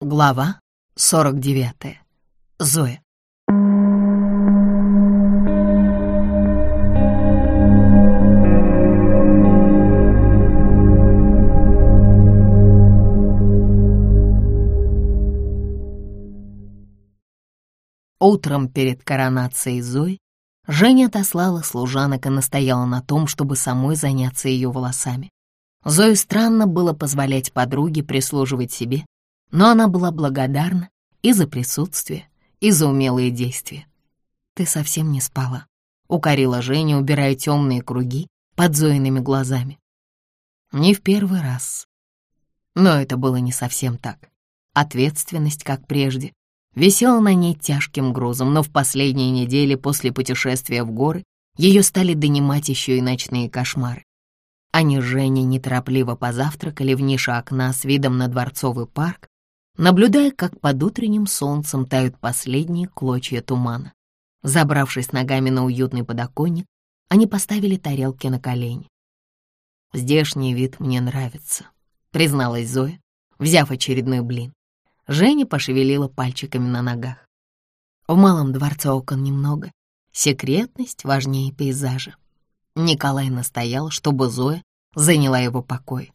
Глава 49. Зоя. Утром перед коронацией Зои Женя отослала служанок и настояла на том, чтобы самой заняться ее волосами. Зое странно было позволять подруге прислуживать себе, но она была благодарна и за присутствие, и за умелые действия. «Ты совсем не спала», — укорила Женя, убирая темные круги под Зоиными глазами. Не в первый раз. Но это было не совсем так. Ответственность, как прежде, висела на ней тяжким грузом, но в последние недели после путешествия в горы ее стали донимать еще и ночные кошмары. Они с Женей неторопливо позавтракали в нише окна с видом на Дворцовый парк, наблюдая, как под утренним солнцем тают последние клочья тумана. Забравшись ногами на уютный подоконник, они поставили тарелки на колени. «Здешний вид мне нравится», — призналась Зоя, взяв очередной блин. Женя пошевелила пальчиками на ногах. В малом дворце окон немного. Секретность важнее пейзажа. Николай настоял, чтобы Зоя заняла его покой.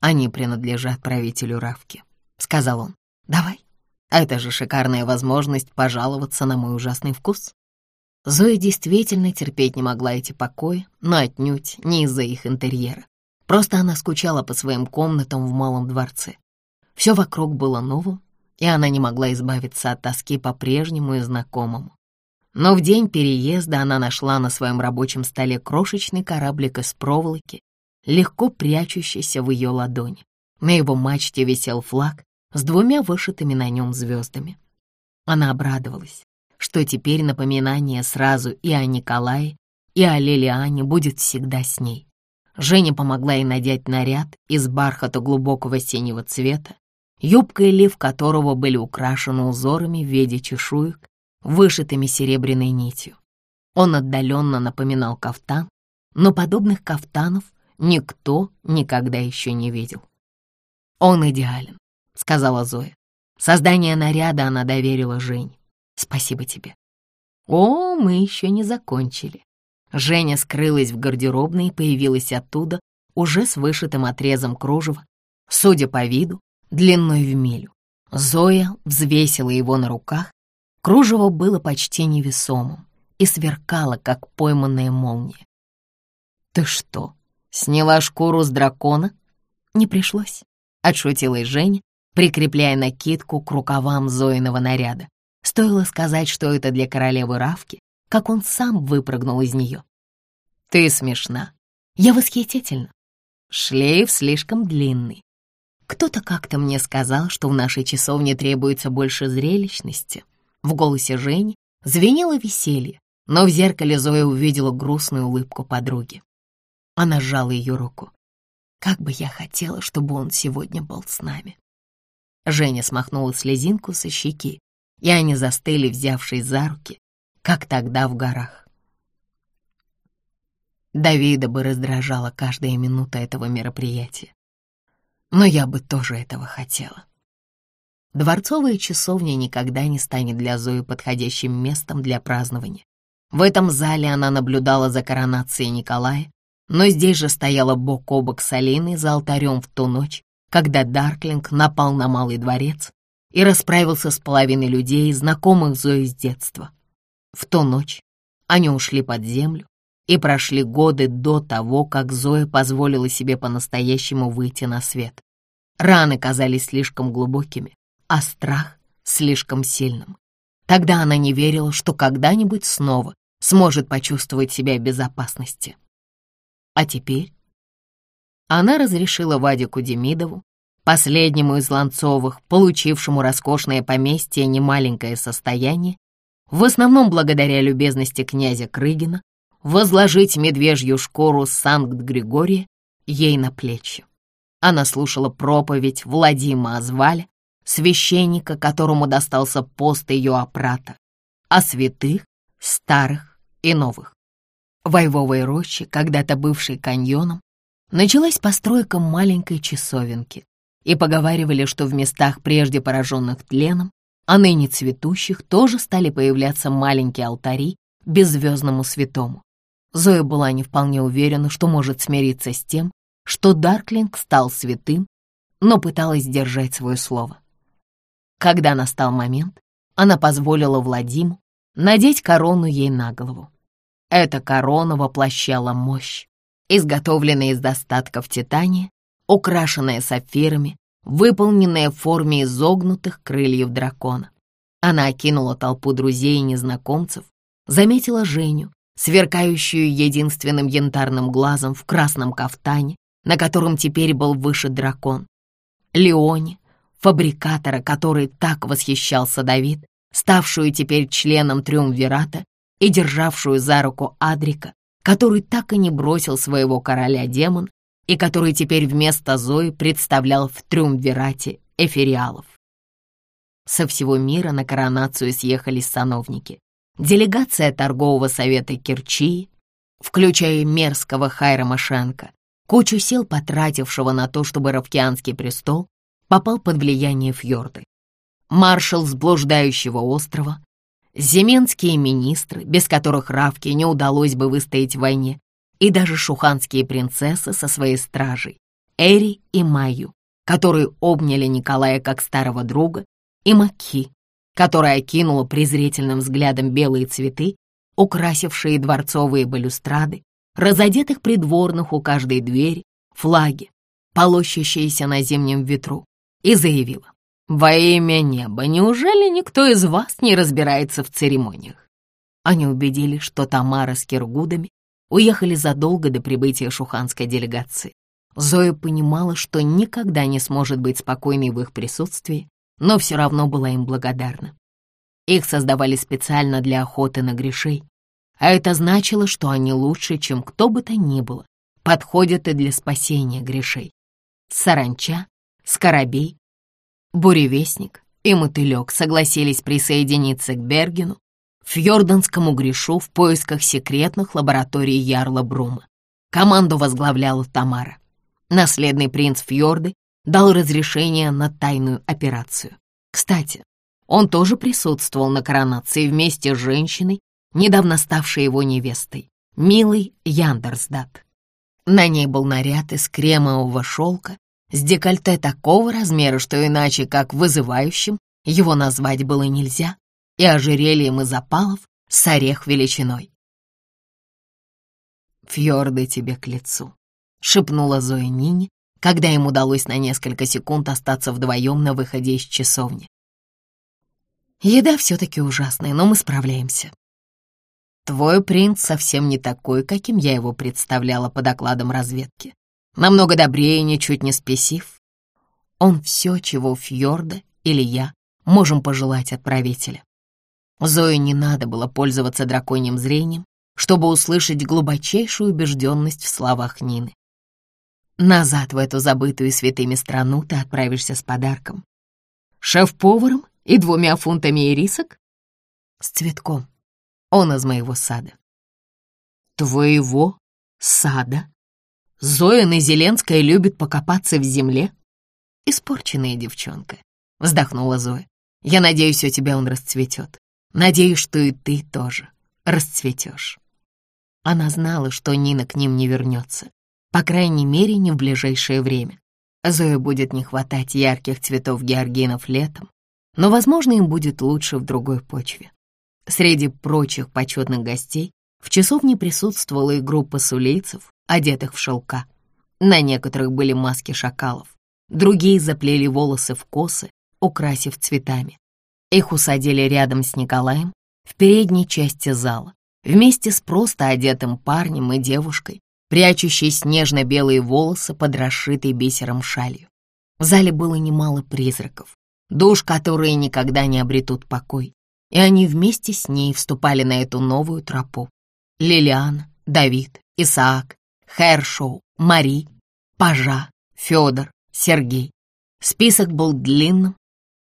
Они принадлежат правителю Равки сказал он. «Давай. А это же шикарная возможность пожаловаться на мой ужасный вкус». Зоя действительно терпеть не могла эти покои, но отнюдь не из-за их интерьера. Просто она скучала по своим комнатам в малом дворце. Все вокруг было новым, и она не могла избавиться от тоски по прежнему и знакомому. Но в день переезда она нашла на своем рабочем столе крошечный кораблик из проволоки, легко прячущийся в ее ладони. На его мачте висел флаг, с двумя вышитыми на нем звездами. Она обрадовалась, что теперь напоминание сразу и о Николае, и о Лилиане будет всегда с ней. Женя помогла ей надеть наряд из бархата глубокого синего цвета, юбка и лиф которого были украшены узорами в виде чешуек, вышитыми серебряной нитью. Он отдаленно напоминал кафтан, но подобных кафтанов никто никогда еще не видел. Он идеален, — сказала Зоя. Создание наряда она доверила Жене. Спасибо тебе. О, мы еще не закончили. Женя скрылась в гардеробной и появилась оттуда уже с вышитым отрезом кружева, судя по виду, длиной в милю. Зоя взвесила его на руках. Кружево было почти невесомым и сверкало, как пойманная молния. «Ты что, сняла шкуру с дракона?» «Не пришлось», — отшутилась Женя, прикрепляя накидку к рукавам Зоиного наряда. Стоило сказать, что это для королевы Равки, как он сам выпрыгнул из нее. «Ты смешна. Я восхитительна. Шлейф слишком длинный. Кто-то как-то мне сказал, что в нашей часовне требуется больше зрелищности». В голосе Жени звенело веселье, но в зеркале Зоя увидела грустную улыбку подруги. Она сжала ее руку. «Как бы я хотела, чтобы он сегодня был с нами». Женя смахнула слезинку со щеки, и они застыли, взявшись за руки, как тогда в горах. Давида бы раздражала каждая минута этого мероприятия. Но я бы тоже этого хотела. Дворцовая часовня никогда не станет для Зои подходящим местом для празднования. В этом зале она наблюдала за коронацией Николая, но здесь же стояла бок о бок с Алиной за алтарем в ту ночь, когда Дарклинг напал на Малый дворец и расправился с половиной людей, знакомых Зои с детства. В ту ночь они ушли под землю и прошли годы до того, как Зоя позволила себе по-настоящему выйти на свет. Раны казались слишком глубокими, а страх слишком сильным. Тогда она не верила, что когда-нибудь снова сможет почувствовать себя в безопасности. А теперь она разрешила Вадику Демидову, последнему из Ланцовых, получившему роскошное поместье и немаленькое состояние, в основном благодаря любезности князя Крыгина, возложить медвежью шкуру Санкт-Григория ей на плечи. Она слушала проповедь Владима Азваля, священника, которому достался пост ее опрата, о святых, старых и новых. В Войвовой роще, когда-то бывшей каньоном, началась постройка маленькой часовенки. И поговаривали, что в местах, прежде пораженных тленом, а ныне цветущих, тоже стали появляться маленькие алтари беззвездному святому. Зоя была не вполне уверена, что может смириться с тем, что Дарклинг стал святым, но пыталась держать свое слово. Когда настал момент, она позволила Владиму надеть корону ей на голову. Эта корона воплощала мощь, изготовленная из достатков титания, украшенная сапфирами, выполненная в форме изогнутых крыльев дракона. Она окинула толпу друзей и незнакомцев, заметила Женю, сверкающую единственным янтарным глазом в красном кафтане, на котором теперь был вышит дракон. Леоне, фабрикатора, который так восхищался Давид, ставшую теперь членом Триумвирата и державшую за руку Адрика, который так и не бросил своего короля демон и который теперь вместо Зои представлял в Триумвирате эфириалов. Со всего мира на коронацию съехались сановники. Делегация торгового совета Кирчии, включая мерзкого Хайра Машенко, кучу сил потратившего на то, чтобы Равкианский престол попал под влияние фьорды. Маршал с блуждающего острова, земенские министры, без которых Равке не удалось бы выстоять в войне, и даже шуханские принцессы со своей стражей, Эри и Майю, которые обняли Николая как старого друга, и Маки, которая окинула презрительным взглядом белые цветы, украсившие дворцовые балюстрады, разодетых придворных у каждой двери, флаги, полощащиеся на зимнем ветру, и заявила, «Во имя неба, неужели никто из вас не разбирается в церемониях?» Они убедили, что Тамара с Киргудами уехали задолго до прибытия шуханской делегации. Зоя понимала, что никогда не сможет быть спокойной в их присутствии, но все равно была им благодарна. Их создавали специально для охоты на грешей, а это значило, что они лучше, чем кто бы то ни было, подходят и для спасения грешей. Саранча, Скоробей, Буревестник и Мотылек согласились присоединиться к Бергену, фьорданскому грешу в поисках секретных лабораторий Ярла Брума. Команду возглавляла Тамара. Наследный принц Фьорды дал разрешение на тайную операцию. Кстати, он тоже присутствовал на коронации вместе с женщиной, недавно ставшей его невестой, милой Яндерсдат. На ней был наряд из кремового шелка с декольте такого размера, что иначе как вызывающим его назвать было нельзя, и ожерельем из опалов с орех величиной. «Фьорды тебе к лицу», — шепнула Зоя Нине, когда им удалось на несколько секунд остаться вдвоем на выходе из часовни. Еда все-таки ужасная, но мы справляемся. Твой принц совсем не такой, каким я его представляла по докладам разведки. Намного добрее, ничуть не спесив. Он все, чего Фьорда или я можем пожелать от правителя. Зое не надо было пользоваться драконьим зрением, чтобы услышать глубочайшую убежденность в словах Нины. Назад в эту забытую святыми страну ты отправишься с подарком. Шеф-поваром и двумя фунтами ирисок? С цветком. Он из моего сада. Твоего сада? Зоя Назеленская любит покопаться в земле? Испорченная девчонка, вздохнула Зоя. Я надеюсь, у тебя он расцветет. Надеюсь, что и ты тоже расцветешь. Она знала, что Нина к ним не вернется. По крайней мере, не в ближайшее время. Зое будет не хватать ярких цветов георгинов летом, но, возможно, им будет лучше в другой почве. Среди прочих почетных гостей в часовне присутствовала и группа сулейцев, одетых в шелка. На некоторых были маски шакалов, другие заплели волосы в косы, украсив цветами. Их усадили рядом с Николаем в передней части зала, вместе с просто одетым парнем и девушкой, прячущей снежно-белые волосы под расшитой бисером шалью. В зале было немало призраков, душ, которые никогда не обретут покой, и они вместе с ней вступали на эту новую тропу. Лилиана, Давид, Исаак, Хершоу, Мари, Пажа, Федор, Сергей. Список был длинным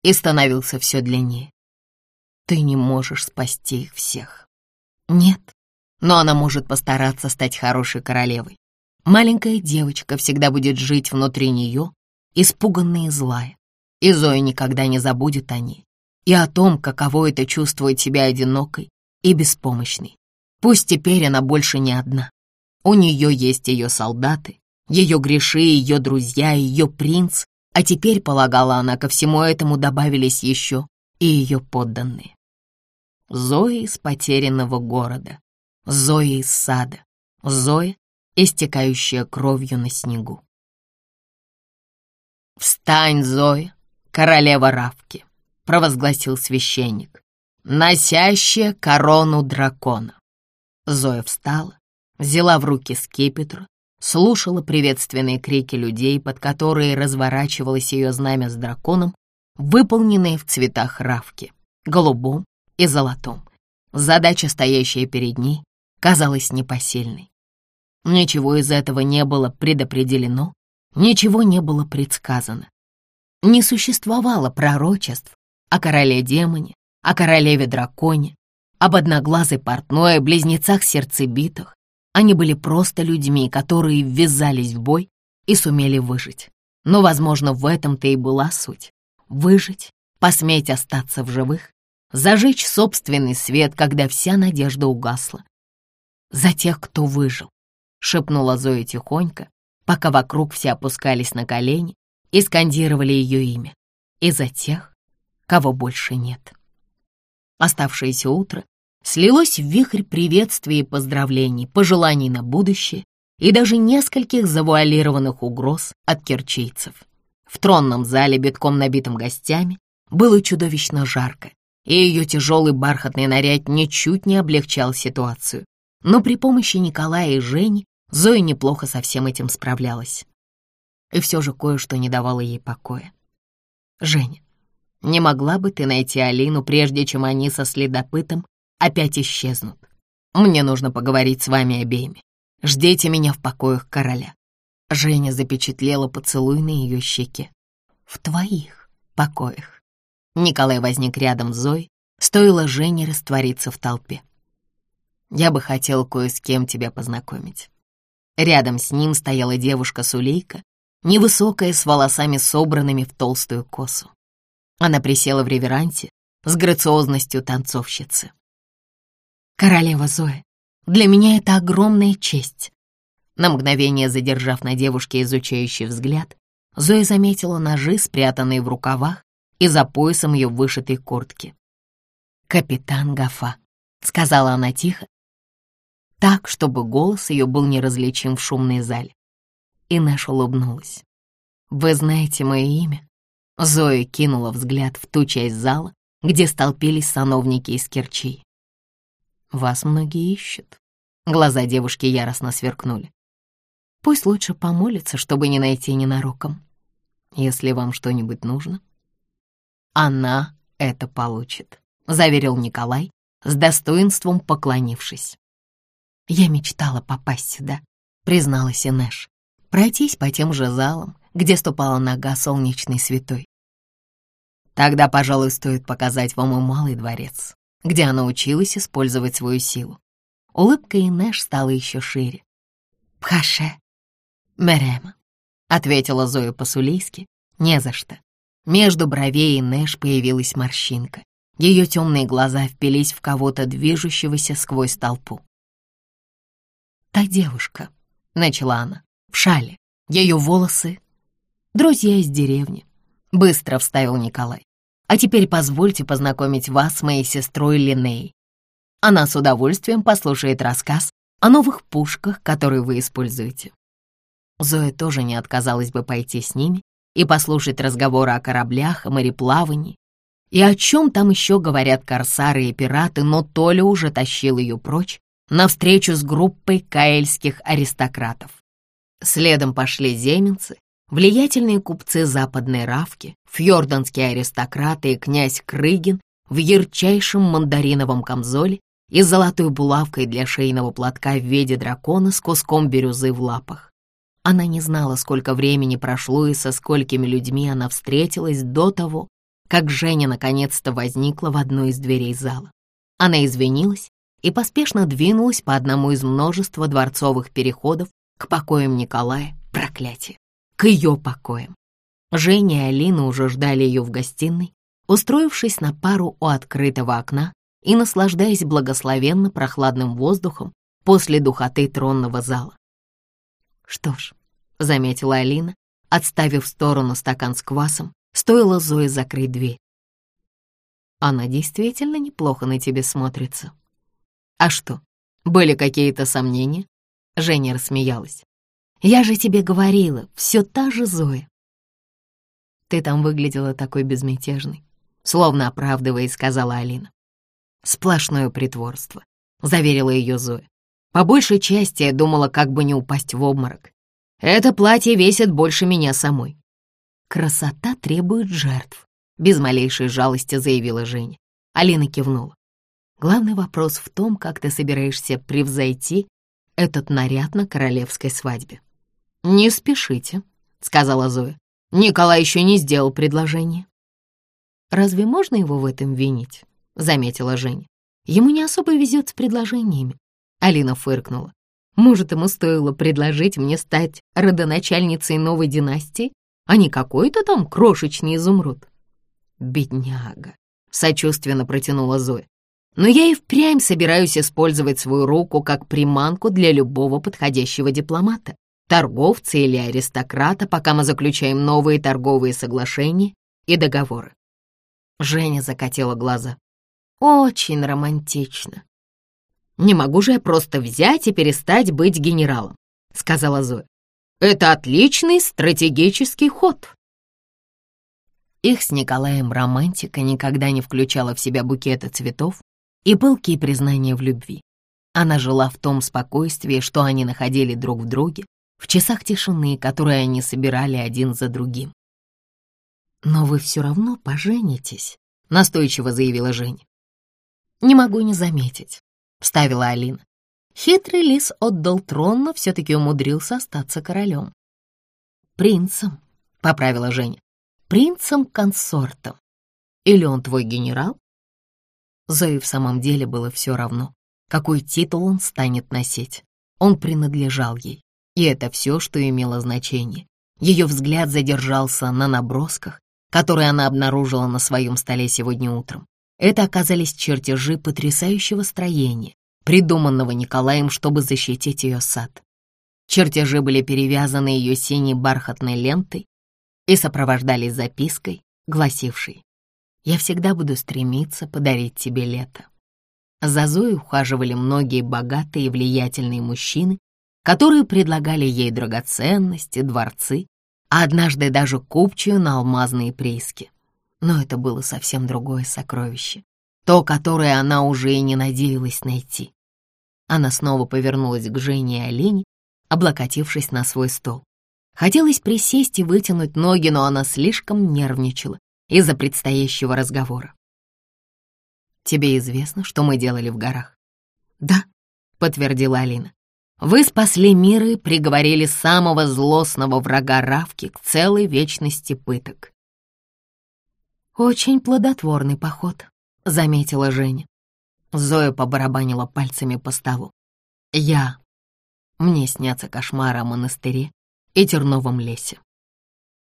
и становился все длиннее. Ты не можешь спасти их всех. Нет, но она может постараться стать хорошей королевой. Маленькая девочка всегда будет жить внутри нее, испуганная и злая. И Зоя никогда не забудет о ней и о том, каково это чувствовать себя одинокой и беспомощной. Пусть теперь она больше не одна. У нее есть ее солдаты, ее греши, ее друзья, ее принц, а теперь, полагала она, ко всему этому добавились еще и ее подданные. Зоя из потерянного города, Зоя из сада, Зоя, истекающая кровью на снегу. «Встань, Зоя, королева Равки!» — провозгласил священник, носящая корону дракона. Зоя встала, взяла в руки скипетр, слушала приветственные крики людей, под которые разворачивалось ее знамя с драконом, выполненное в цветах равки, голубом и золотом. Задача, стоящая перед ней, казалась непосильной. Ничего из этого не было предопределено, ничего не было предсказано. Не существовало пророчеств о короле-демоне, о королеве-драконе, об одноглазой портной, о близнецах-сердцебитах. Они были просто людьми, которые ввязались в бой и сумели выжить. Но, возможно, в этом-то и была суть. Выжить, посметь остаться в живых, зажечь собственный свет, когда вся надежда угасла. «За тех, кто выжил», — шепнула Зоя тихонько, пока вокруг все опускались на колени и скандировали ее имя. «И за тех, кого больше нет». Оставшееся утро слилось в вихрь приветствий и поздравлений, пожеланий на будущее и даже нескольких завуалированных угроз от керчейцев. В тронном зале, битком набитым гостями, было чудовищно жарко, и ее тяжелый бархатный наряд ничуть не облегчал ситуацию. Но при помощи Николая и Жени Зоя неплохо со всем этим справлялась. И все же кое-что не давало ей покоя. «Женя, не могла бы ты найти Алину, прежде чем они со следопытом опять исчезнут? Мне нужно поговорить с вами обеими. Ждите меня в покоях короля». Женя запечатлела поцелуй на ее щеке. «В твоих покоях». Николай возник рядом с Зоей, стоило Жене раствориться в толпе. «Я бы хотел кое с кем тебя познакомить». Рядом с ним стояла девушка-сулейка, невысокая, с волосами собранными в толстую косу. Она присела в реверансе с грациозностью танцовщицы. «Королева Зоя, для меня это огромная честь». На мгновение задержав на девушке изучающий взгляд, Зоя заметила ножи, спрятанные в рукавах и за поясом ее вышитой куртки. «Капитан Гафа», — сказала она тихо, так, чтобы голос ее был неразличим в шумной зале. И Нэш улыбнулась. «Вы знаете мое имя?» Зоя кинула взгляд в ту часть зала, где столпились сановники из Керчи. «Вас многие ищут». Глаза девушки яростно сверкнули. «Пусть лучше помолится, чтобы не найти ненароком. Если вам что-нибудь нужно, она это получит», — заверил Николай, с достоинством поклонившись. «Я мечтала попасть сюда», — призналась Инеш. «Пройтись по тем же залам, где ступала нога солнечной святой. Тогда, пожалуй, стоит показать вам и малый дворец, где она училась использовать свою силу. Улыбка Инеш стала еще шире. «Пхаше, Мерема», — ответила Зоя по-сулейски, «не за что». Между бровей Инеш появилась морщинка. Ее темные глаза впились в кого-то, движущегося сквозь толпу. «Та девушка», — начала она, — «в шале, ее волосы друзья из деревни», — быстро вставил Николай. «А теперь позвольте познакомить вас с моей сестрой Линей. Она с удовольствием послушает рассказ о новых пушках, которые вы используете». Зоя тоже не отказалась бы пойти с ними и послушать разговоры о кораблях, о мореплавании и о чем там еще говорят корсары и пираты, но Толя уже тащил ее прочь навстречу с группой каэльских аристократов. Следом пошли земенцы, Влиятельные купцы западной Равки, фьорданские аристократы и князь Крыгин в ярчайшем мандариновом камзоле и золотой булавкой для шейного платка в виде дракона с куском бирюзы в лапах. Она не знала, сколько времени прошло и со сколькими людьми она встретилась до того, как Женя наконец-то возникла в одной из дверей зала. Она извинилась и поспешно двинулась по одному из множества дворцовых переходов к покоям Николая, проклятие к ее покоям. Женя и Алина уже ждали ее в гостиной, устроившись на пару у открытого окна и наслаждаясь благословенно прохладным воздухом после духоты тронного зала. «Что ж», — заметила Алина, отставив в сторону стакан с квасом, стоило Зое закрыть дверь. «Она действительно неплохо на тебе смотрится». «А что, были какие-то сомнения?» Женя рассмеялась. «Я же тебе говорила, все та же Зоя. Ты там выглядела такой безмятежной, словно оправдываясь, сказала Алина. Сплошное притворство, заверила ее Зоя. По большей части я думала, как бы не упасть в обморок. Это платье весит больше меня самой. Красота требует жертв, без малейшей жалости заявила Женя. Алина кивнула. Главный вопрос в том, как ты собираешься превзойти этот наряд на королевской свадьбе. «Не спешите», — сказала Зоя. Николай еще не сделал предложение. «Разве можно его в этом винить?» — заметила Женя. «Ему не особо везет с предложениями». Алина фыркнула. «Может, ему стоило предложить мне стать родоначальницей новой династии, а не какой-то там крошечный изумруд?» «Бедняга», — сочувственно протянула Зоя. «Но я и впрямь собираюсь использовать свою руку как приманку для любого подходящего дипломата торговца или аристократа, пока мы заключаем новые торговые соглашения и договоры. Женя закатила глаза. Очень романтично. Не могу же я просто взять и перестать быть генералом, сказала Зоя. Это отличный стратегический ход. Их с Николаем романтика никогда не включала в себя букеты цветов и пылкие признания в любви. Она жила в том спокойствии, что они находили друг в друге, в часах тишины, которые они собирали один за другим. «Но вы все равно поженитесь», — настойчиво заявила Женя. «Не могу не заметить», — вставила Алина. Хитрый лис отдал трон, но все-таки умудрился остаться королем. «Принцем», — поправила Женя, — «принцем-консортом. Или он твой генерал?» Зое в самом деле было все равно, какой титул он станет носить. Он принадлежал ей. И это все, что имело значение. Ее взгляд задержался на набросках, которые она обнаружила на своем столе сегодня утром. Это оказались чертежи потрясающего строения, придуманного Николаем, чтобы защитить ее сад. Чертежи были перевязаны ее синей бархатной лентой и сопровождались запиской, гласившей «Я всегда буду стремиться подарить тебе лето». За Зоей ухаживали многие богатые и влиятельные мужчины, которые предлагали ей драгоценности, дворцы, а однажды даже купчую на алмазные прииски. Но это было совсем другое сокровище, то, которое она уже и не надеялась найти. Она снова повернулась к Жене и Олене, облокотившись на свой стол. Хотелось присесть и вытянуть ноги, но она слишком нервничала из-за предстоящего разговора. «Тебе известно, что мы делали в горах?» «Да», — подтвердила Алина. Вы спасли мир и приговорили самого злостного врага Равки к целой вечности пыток. «Очень плодотворный поход», — заметила Женя. Зоя побарабанила пальцами по столу. «Я. Мне снятся кошмары о монастыре и терновом лесе».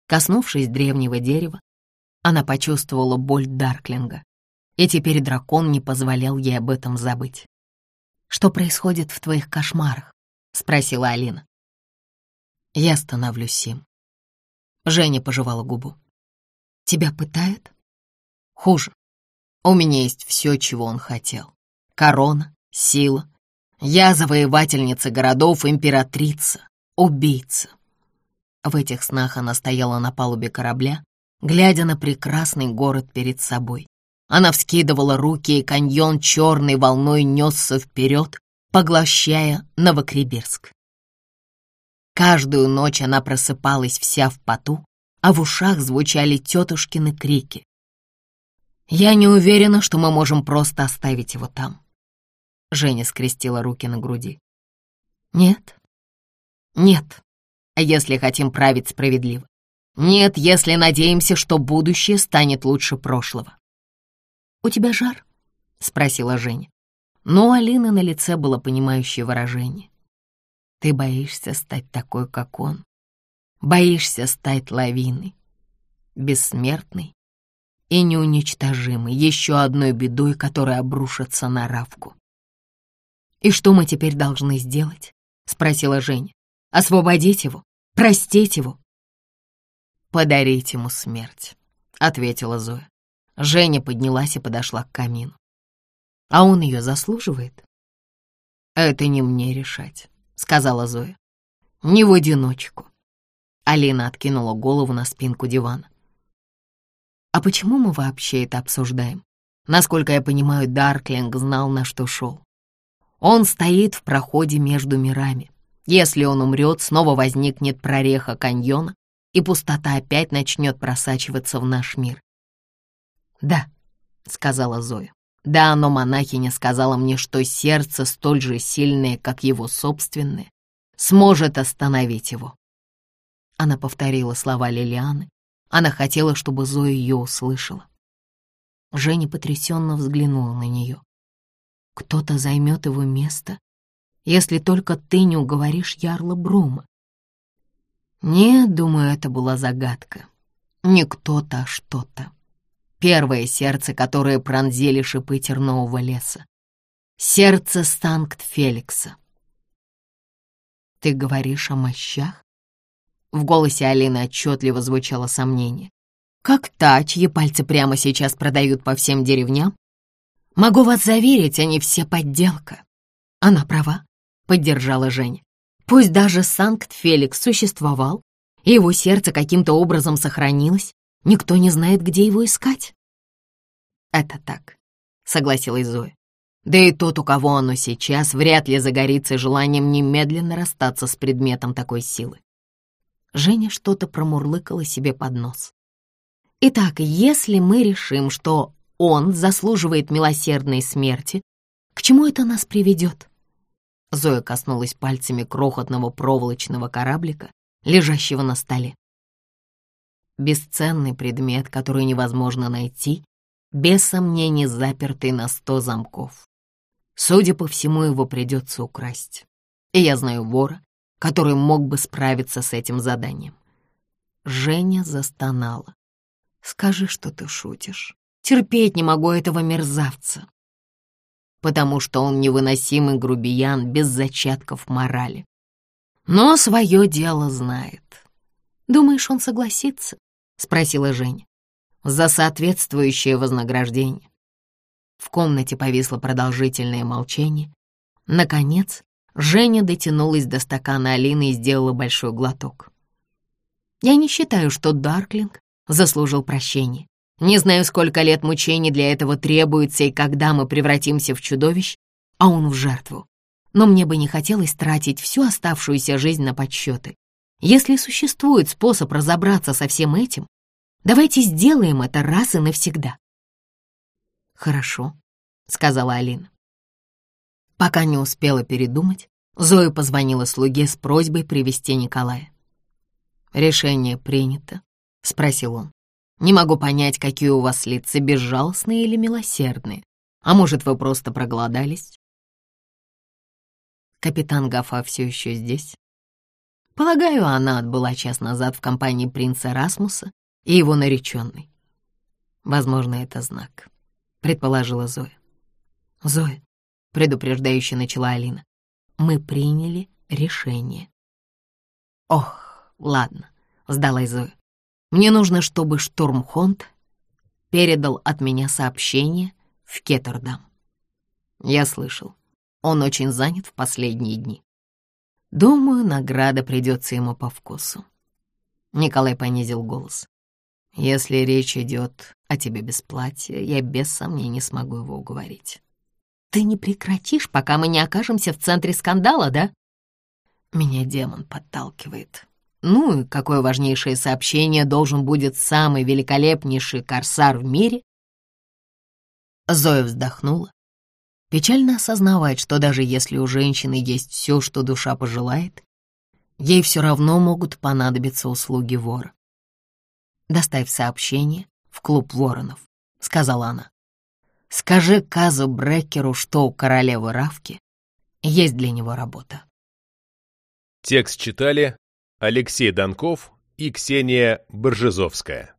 Коснувшись древнего дерева, она почувствовала боль Дарклинга, и теперь дракон не позволял ей об этом забыть. «Что происходит в твоих кошмарах?» — спросила Алина. Я становлюсь им. Женя пожевала губу. Тебя пытают? Хуже. У меня есть все, чего он хотел. Корона, сила. Я завоевательница городов, императрица, убийца. В этих снах она стояла на палубе корабля, глядя на прекрасный город перед собой. Она вскидывала руки, и каньон черной волной несся вперед, поглощая Новокребирск. Каждую ночь она просыпалась вся в поту, а в ушах звучали тетушкины крики. «Я не уверена, что мы можем просто оставить его там». Женя скрестила руки на груди. «Нет, нет, если хотим править справедливо. Нет, если надеемся, что будущее станет лучше прошлого». «У тебя жар?» — спросила Женя. Но у Алины на лице было понимающее выражение. Ты боишься стать такой, как он. Боишься стать лавиной. бессмертный и неуничтожимый, еще одной бедой, которая обрушится на Равку. «И что мы теперь должны сделать?» — спросила Женя. «Освободить его? Простить его?» «Подарить ему смерть», — ответила Зоя. Женя поднялась и подошла к камину. «А он ее заслуживает?» «Это не мне решать», — сказала Зоя. «Не в одиночку». Алина откинула голову на спинку дивана. «А почему мы вообще это обсуждаем? Насколько я понимаю, Дарклинг знал, на что шел. Он стоит в проходе между мирами. Если он умрет, снова возникнет прореха каньона, и пустота опять начнет просачиваться в наш мир. «Да», — сказала Зоя. «Да, но монахиня сказала мне, что сердце столь же сильное, как его собственное, сможет остановить его». Она повторила слова Лилианы. Она хотела, чтобы Зоя ее услышала. Женя потрясенно взглянула на нее. «Кто-то займет его место, если только ты не уговоришь Ярла Брума. Нет, думаю, это была загадка. Не кто-то, а что-то. Первое сердце, которое пронзили шипы тернового леса. Сердце Станкт-Феликса. Ты говоришь о мощах? В голосе Алины отчетливо звучало сомнение. Как та, чьи пальцы прямо сейчас продают по всем деревням? Могу вас заверить, они все подделка. Она права, поддержала Женя. Пусть даже Санкт-Феликс существовал, и его сердце каким-то образом сохранилось, никто не знает, где его искать. Это так, согласилась Зоя. Да и тот, у кого оно сейчас, вряд ли загорится желанием немедленно расстаться с предметом такой силы. Женя что-то промурлыкала себе под нос. Итак, если мы решим, что он заслуживает милосердной смерти, к чему это нас приведет? Зоя коснулась пальцами крохотного проволочного кораблика, лежащего на столе. Бесценный предмет, который невозможно найти, без сомнений запертый на сто замков. Судя по всему, его придется украсть. И я знаю вора, который мог бы справиться с этим заданием. Женя застонала. «Скажи, что ты шутишь. Терпеть не могу этого мерзавца потому что он невыносимый грубиян без зачатков морали. Но свое дело знает. «Думаешь, он согласится?» — спросила Женя. «За соответствующее вознаграждение». В комнате повисло продолжительное молчание. Наконец, Женя дотянулась до стакана Алины и сделала большой глоток. «Я не считаю, что Дарклинг заслужил прощения. Не знаю, сколько лет мучений для этого требуется и когда мы превратимся в чудовищ, а он в жертву. Но мне бы не хотелось тратить всю оставшуюся жизнь на подсчеты. Если существует способ разобраться со всем этим, давайте сделаем это раз и навсегда. «Хорошо», — сказала Алина. Пока не успела передумать, Зоя позвонила слуге с просьбой привести Николая. «Решение принято?» — спросил он. Не могу понять, какие у вас лица, безжалостные или милосердные. А может, вы просто проголодались? Капитан Гафа все еще здесь? Полагаю, она отбыла час назад в компании принца Расмуса и его нареченной. Возможно, это знак, предположила Зоя. Зоя, предупреждающе начала Алина, мы приняли решение. Ох, ладно, сдалась Зоя. Мне нужно, чтобы Штурмхонд передал от меня сообщение в Кеттердам. Я слышал, он очень занят в последние дни. Думаю, награда придется ему по вкусу. Николай понизил голос. Если речь идет о тебе без платья, я без сомнений смогу его уговорить. Ты не прекратишь, пока мы не окажемся в центре скандала, да? Меня демон подталкивает. Ну и какое важнейшее сообщение должен будет самый великолепнейший корсар в мире? Зоя вздохнула. Печально осознавать, что даже если у женщины есть все, что душа пожелает, ей все равно могут понадобиться услуги вора. «Доставь сообщение в клуб воронов», — сказала она. «Скажи Казу Брекеру, что у королевы Равки есть для него работа». Текст читали Алексей Донков и Ксения Боржезовская.